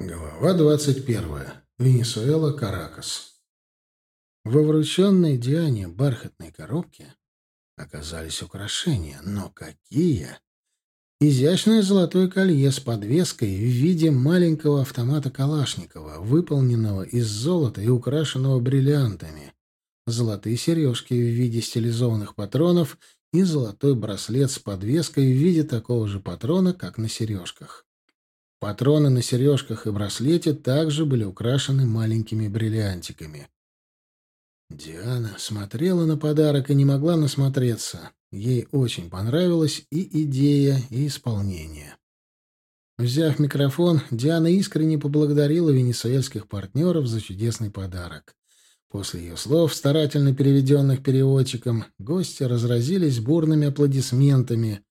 Глава двадцать первая. Венесуэла, Каракас. Во врученной Диане бархатной коробке оказались украшения, но какие! Изящное золотое колье с подвеской в виде маленького автомата Калашникова, выполненного из золота и украшенного бриллиантами, золотые сережки в виде стилизованных патронов и золотой браслет с подвеской в виде такого же патрона, как на сережках. Патроны на сережках и браслете также были украшены маленькими бриллиантиками. Диана смотрела на подарок и не могла насмотреться. Ей очень понравилась и идея, и исполнение. Взяв микрофон, Диана искренне поблагодарила венесуэльских партнеров за чудесный подарок. После ее слов, старательно переведенных переводчиком, гости разразились бурными аплодисментами,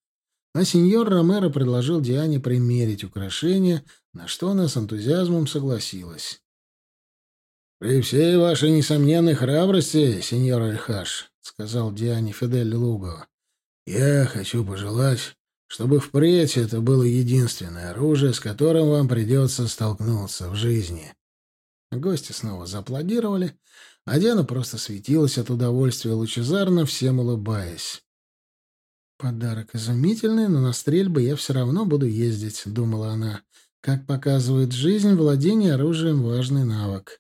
а сеньор Ромеро предложил Диане примерить украшение, на что она с энтузиазмом согласилась. «При всей вашей несомненной храбрости, сеньор Альхаш», — сказал Диане Фидель Луго, — «я хочу пожелать, чтобы впредь это было единственное оружие, с которым вам придется столкнуться в жизни». Гости снова зааплодировали, а Диана просто светилась от удовольствия лучезарно, всем улыбаясь. «Подарок изумительный, но на стрельбы я все равно буду ездить», — думала она. «Как показывает жизнь, владение оружием — важный навык».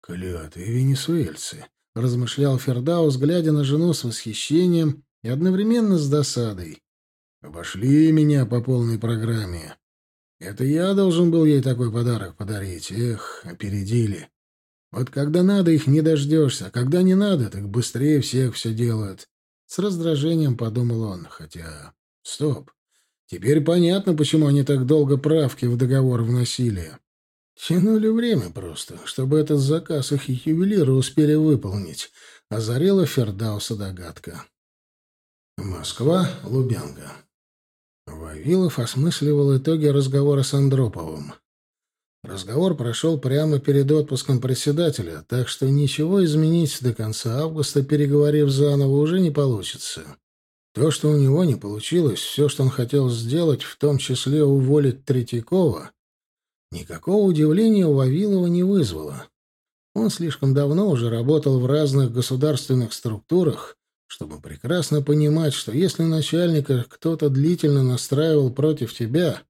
«Клятые венесуэльцы», — размышлял Фердаус, глядя на жену с восхищением и одновременно с досадой. «Обошли меня по полной программе. Это я должен был ей такой подарок подарить. Эх, опередили. Вот когда надо, их не дождешься, а когда не надо, так быстрее всех все делают. С раздражением подумал он, хотя... Стоп. Теперь понятно, почему они так долго правки в договор вносили. Тянули время просто, чтобы этот заказ их ювелиры успели выполнить. Озарила Фердауса догадка. Москва, Лубянка. Вавилов осмысливал итоги разговора с Андроповым. Разговор прошел прямо перед отпуском председателя, так что ничего изменить до конца августа, переговорив заново, уже не получится. То, что у него не получилось, все, что он хотел сделать, в том числе уволить Третьякова, никакого удивления у Вавилова не вызвало. Он слишком давно уже работал в разных государственных структурах, чтобы прекрасно понимать, что если начальника кто-то длительно настраивал против тебя,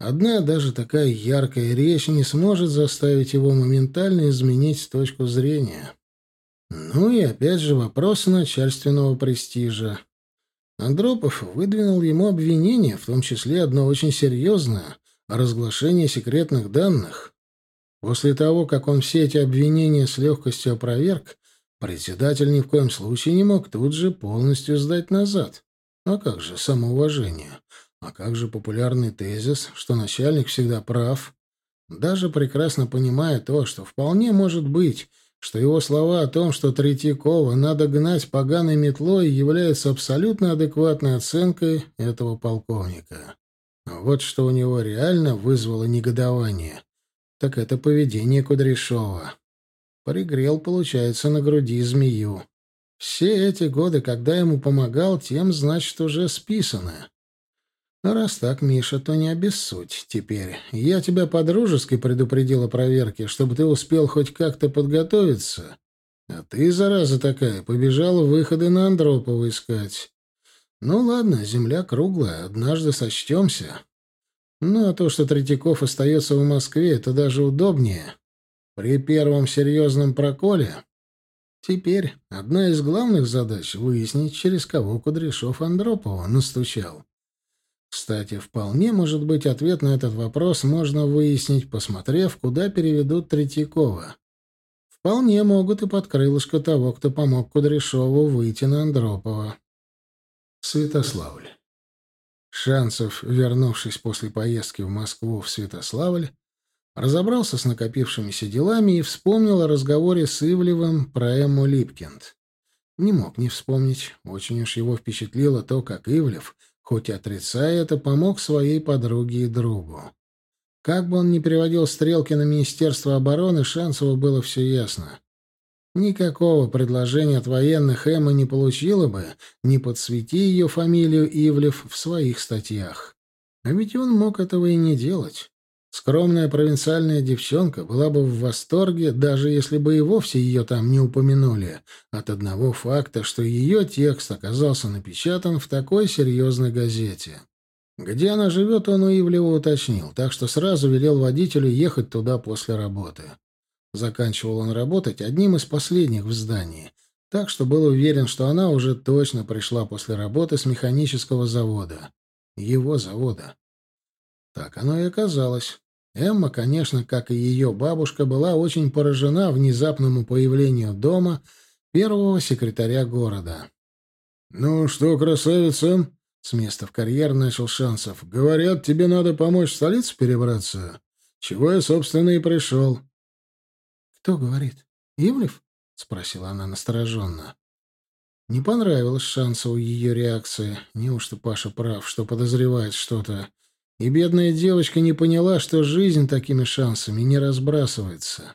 Одна даже такая яркая речь не сможет заставить его моментально изменить точку зрения. Ну и опять же вопрос начальственного престижа. Андропов выдвинул ему обвинение, в том числе одно очень серьезное — разглашение секретных данных. После того, как он все эти обвинения с легкостью опроверг, председатель ни в коем случае не мог тут же полностью сдать назад. А как же самоуважение? А как же популярный тезис, что начальник всегда прав? Даже прекрасно понимая то, что вполне может быть, что его слова о том, что Третьякова надо гнать поганой метлой, являются абсолютно адекватной оценкой этого полковника. Вот что у него реально вызвало негодование, так это поведение Кудряшова. Пригрел, получается, на груди змею. Все эти годы, когда ему помогал, тем, значит, уже списано. Раз так, Миша, то не обессудь теперь. Я тебя по-дружески предупредил о проверке, чтобы ты успел хоть как-то подготовиться. А ты, зараза такая, побежала выходы на Андропова искать. Ну ладно, земля круглая, однажды сочтемся. Ну а то, что Третьяков остается в Москве, это даже удобнее. При первом серьезном проколе... Теперь одна из главных задач — выяснить, через кого Кудряшов Андропова настучал. Кстати, вполне может быть ответ на этот вопрос можно выяснить, посмотрев, куда переведут Третьякова. Вполне могут и под крылышко того, кто помог Кудряшову выйти на Андропова. Святославль. Шансов, вернувшись после поездки в Москву в Святославль, разобрался с накопившимися делами и вспомнил о разговоре с Ивлевым про Эмму Липкинд. Не мог не вспомнить. Очень уж его впечатлило то, как Ивлев — хоть отрицая это, помог своей подруге и другу. Как бы он ни переводил стрелки на Министерство обороны, Шансову было все ясно. Никакого предложения от военных Эмма не получила бы, не подсвети ее фамилию Ивлев в своих статьях. А ведь он мог этого и не делать. Скромная провинциальная девчонка была бы в восторге, даже если бы и вовсе ее там не упомянули, от одного факта, что ее текст оказался напечатан в такой серьезной газете. Где она живет, он уивливо уточнил, так что сразу велел водителю ехать туда после работы. Заканчивал он работать одним из последних в здании, так что был уверен, что она уже точно пришла после работы с механического завода. Его завода. Так оно и оказалось. Эмма, конечно, как и ее бабушка, была очень поражена внезапному появлению дома первого секретаря города. «Ну что, красавица?» — с места в карьер начал Шансов. «Говорят, тебе надо помочь в столицу перебраться. Чего я, собственно, и пришел». «Кто говорит? Ивлев?» — спросила она настороженно. Не понравилась Шансову ее реакция. Неужто Паша прав, что подозревает что-то? И бедная девочка не поняла, что жизнь такими шансами не разбрасывается.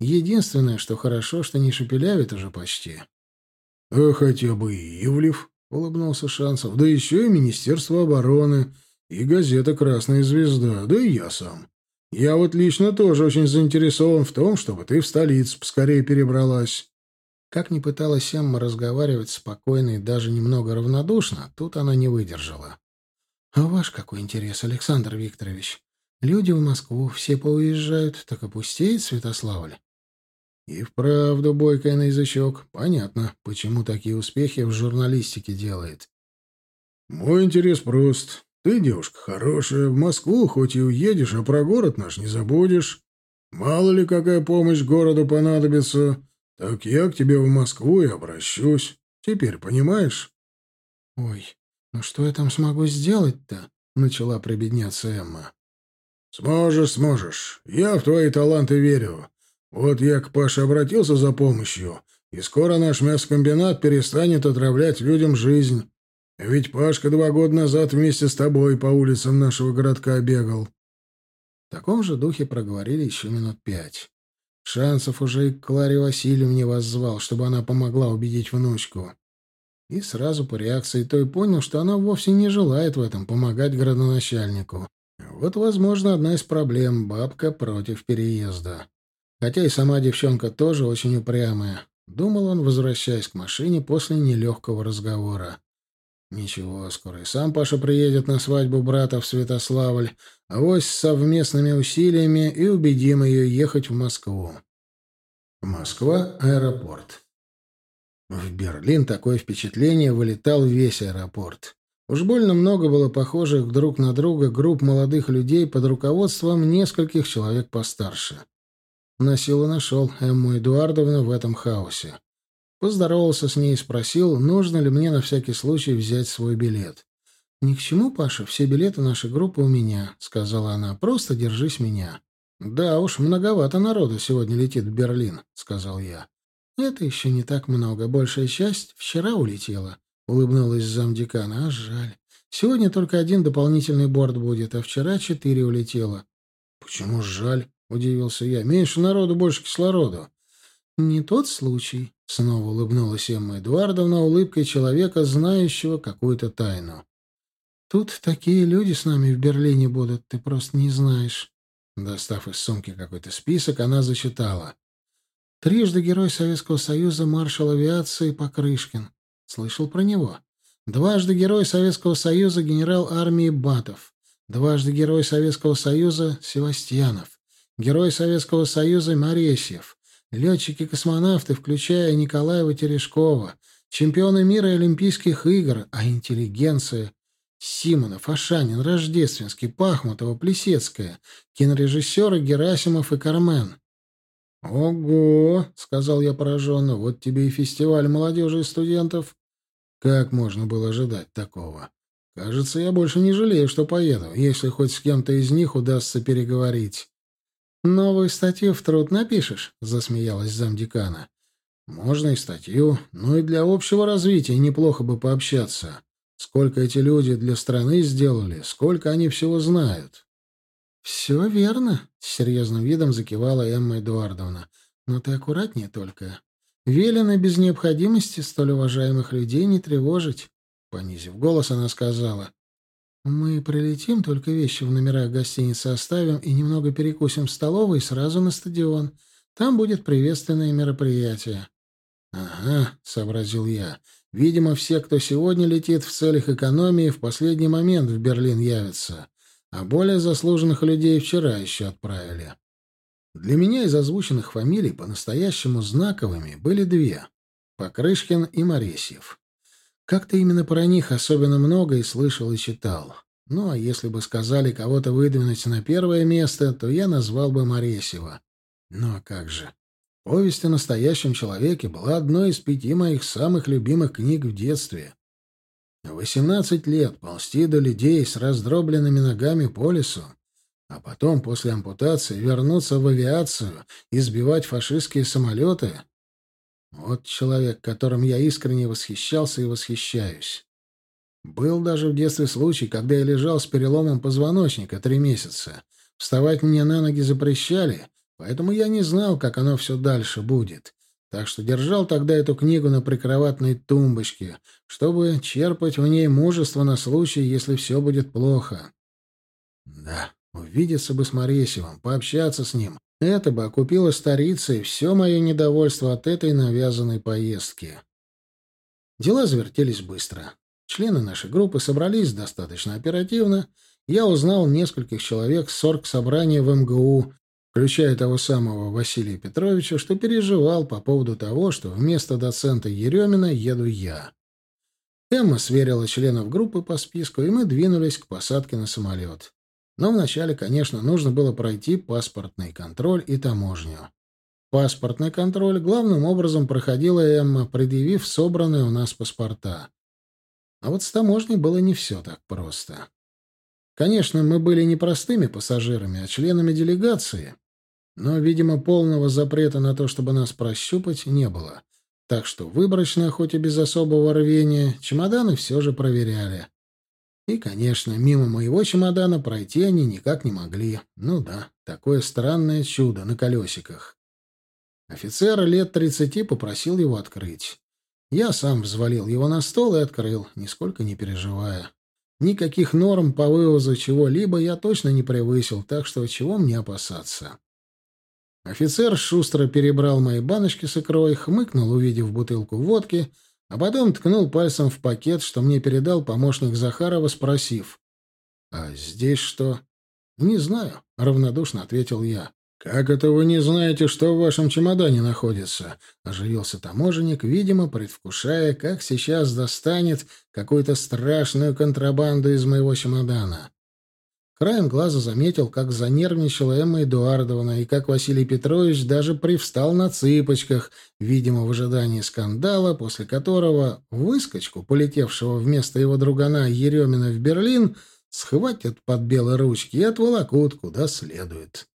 Единственное, что хорошо, что не шепелявит уже почти. — А хотя бы Ивлев, — улыбнулся Шансов, — да еще и Министерство обороны, и газета «Красная звезда», да и я сам. Я вот лично тоже очень заинтересован в том, чтобы ты в столицу поскорее перебралась. Как ни пыталась Эмма разговаривать спокойно и даже немного равнодушно, тут она не выдержала. А ваш какой интерес, Александр Викторович? Люди в Москву все поуезжают, так опустеет Святославль. И вправду бойкая на язычок. Понятно, почему такие успехи в журналистике делает. Мой интерес прост. Ты девушка хорошая, в Москву хоть и уедешь, а про город наш не забудешь. Мало ли какая помощь городу понадобится, так я к тебе в Москву и обращусь. Теперь понимаешь? Ой, «Ну что я там смогу сделать-то?» — начала прибедняться Эмма. «Сможешь, сможешь. Я в твои таланты верю. Вот я к Паше обратился за помощью, и скоро наш мясокомбинат перестанет отравлять людям жизнь. Ведь Пашка два года назад вместе с тобой по улицам нашего городка бегал». В таком же духе проговорили еще минут пять. Шансов уже и к Кларе Васильевне воззвал, чтобы она помогла убедить внучку. И сразу по реакции той понял, что она вовсе не желает в этом помогать градоначальнику. Вот, возможно, одна из проблем — бабка против переезда. Хотя и сама девчонка тоже очень упрямая. Думал он, возвращаясь к машине после нелегкого разговора. Ничего, скоро и сам Паша приедет на свадьбу брата в Святославль, а вось с совместными усилиями и убедим ее ехать в Москву. Москва, аэропорт. В Берлин такое впечатление вылетал весь аэропорт. Уж больно много было похожих друг на друга групп молодых людей под руководством нескольких человек постарше. На силу нашел Эмму Эдуардовну в этом хаосе. Поздоровался с ней и спросил, нужно ли мне на всякий случай взять свой билет. «Ни к чему, Паша, все билеты нашей группы у меня», — сказала она. «Просто держись меня». «Да уж, многовато народу сегодня летит в Берлин», — сказал я. «Это еще не так много. Большая часть вчера улетела», — улыбнулась замдекана. «А жаль. Сегодня только один дополнительный борт будет, а вчера четыре улетело». «Почему жаль?» — удивился я. «Меньше народу, больше кислорода». «Не тот случай», — снова улыбнулась Эмма Эдуардовна улыбкой человека, знающего какую-то тайну. «Тут такие люди с нами в Берлине будут, ты просто не знаешь». Достав из сумки какой-то список, она зачитала. Трижды Герой Советского Союза маршал авиации Покрышкин. Слышал про него. Дважды Герой Советского Союза генерал армии Батов. Дважды Герой Советского Союза Севастьянов. Герой Советского Союза Моресьев. Летчики-космонавты, включая Николаева Терешкова. Чемпионы мира и Олимпийских игр. А интеллигенция Симонов, Ашанин, Рождественский, Пахмутова, Плесецкая, кинорежиссеры Герасимов и Кармен. «Ого!» — сказал я пораженно. «Вот тебе и фестиваль молодежи и студентов». Как можно было ожидать такого? Кажется, я больше не жалею, что поеду, если хоть с кем-то из них удастся переговорить. «Новую статью в труд напишешь?» — засмеялась замдекана. «Можно и статью, но и для общего развития неплохо бы пообщаться. Сколько эти люди для страны сделали, сколько они всего знают». «Все верно», — с серьезным видом закивала Эмма Эдуардовна. «Но ты аккуратнее только. Велено без необходимости столь уважаемых людей не тревожить», — понизив голос, она сказала. Мы прилетим, только вещи в номерах гостиницы оставим и немного перекусим в столовой и сразу на стадион. Там будет приветственное мероприятие. «Ага», — сообразил я. «Видимо, все, кто сегодня летит в целях экономии, в последний момент в Берлин явятся, а более заслуженных людей вчера еще отправили». Для меня из озвученных фамилий по-настоящему знаковыми были две — Покрышкин и Моресьев. Как-то именно про них особенно много и слышал, и читал. Ну, а если бы сказали кого-то выдвинуть на первое место, то я назвал бы Моресьева. Ну, а как же? Повесть о настоящем человеке была одной из пяти моих самых любимых книг в детстве. Восемнадцать лет ползти до людей с раздробленными ногами по лесу, а потом, после ампутации, вернуться в авиацию и сбивать фашистские самолеты. Вот человек, которым я искренне восхищался и восхищаюсь. Был даже в детстве случай, когда я лежал с переломом позвоночника три месяца. Вставать мне на ноги запрещали, Поэтому я не знал, как оно все дальше будет. Так что держал тогда эту книгу на прикроватной тумбочке, чтобы черпать в ней мужество на случай, если все будет плохо. Да, увидеться бы с Моресевым, пообщаться с ним. Это бы окупило старицей все мое недовольство от этой навязанной поездки. Дела завертелись быстро. Члены нашей группы собрались достаточно оперативно. Я узнал нескольких человек с оргсобрания в МГУ, включая того самого Василия Петровича, что переживал по поводу того, что вместо доцента Еремина еду я. Эмма сверила членов группы по списку, и мы двинулись к посадке на самолет. Но вначале, конечно, нужно было пройти паспортный контроль и таможню. Паспортный контроль главным образом проходила Эмма, предъявив собранные у нас паспорта. А вот с таможней было не все так просто. Конечно, мы были не простыми пассажирами, а членами делегации, но, видимо, полного запрета на то, чтобы нас прощупать, не было. Так что выборочно, хоть и без особого рвения, чемоданы все же проверяли. И, конечно, мимо моего чемодана пройти они никак не могли. Ну да, такое странное чудо на колесиках. Офицер лет тридцати попросил его открыть. Я сам взвалил его на стол и открыл, нисколько не переживая. Никаких норм по вывозу чего-либо я точно не превысил, так что чего мне опасаться? Офицер шустро перебрал мои баночки с икрой, хмыкнул, увидев бутылку водки, а потом ткнул пальцем в пакет, что мне передал помощник Захарова, спросив. «А здесь что?» «Не знаю», — равнодушно ответил я. «Как это вы не знаете, что в вашем чемодане находится?» — оживился таможенник, видимо, предвкушая, как сейчас достанет какую-то страшную контрабанду из моего чемодана. Краем глаза заметил, как занервничала Эмма Эдуардовна и как Василий Петрович даже привстал на цыпочках, видимо, в ожидании скандала, после которого выскочку, полетевшего вместо его другана Еремина в Берлин, схватят под белые ручки и отволокут куда следует.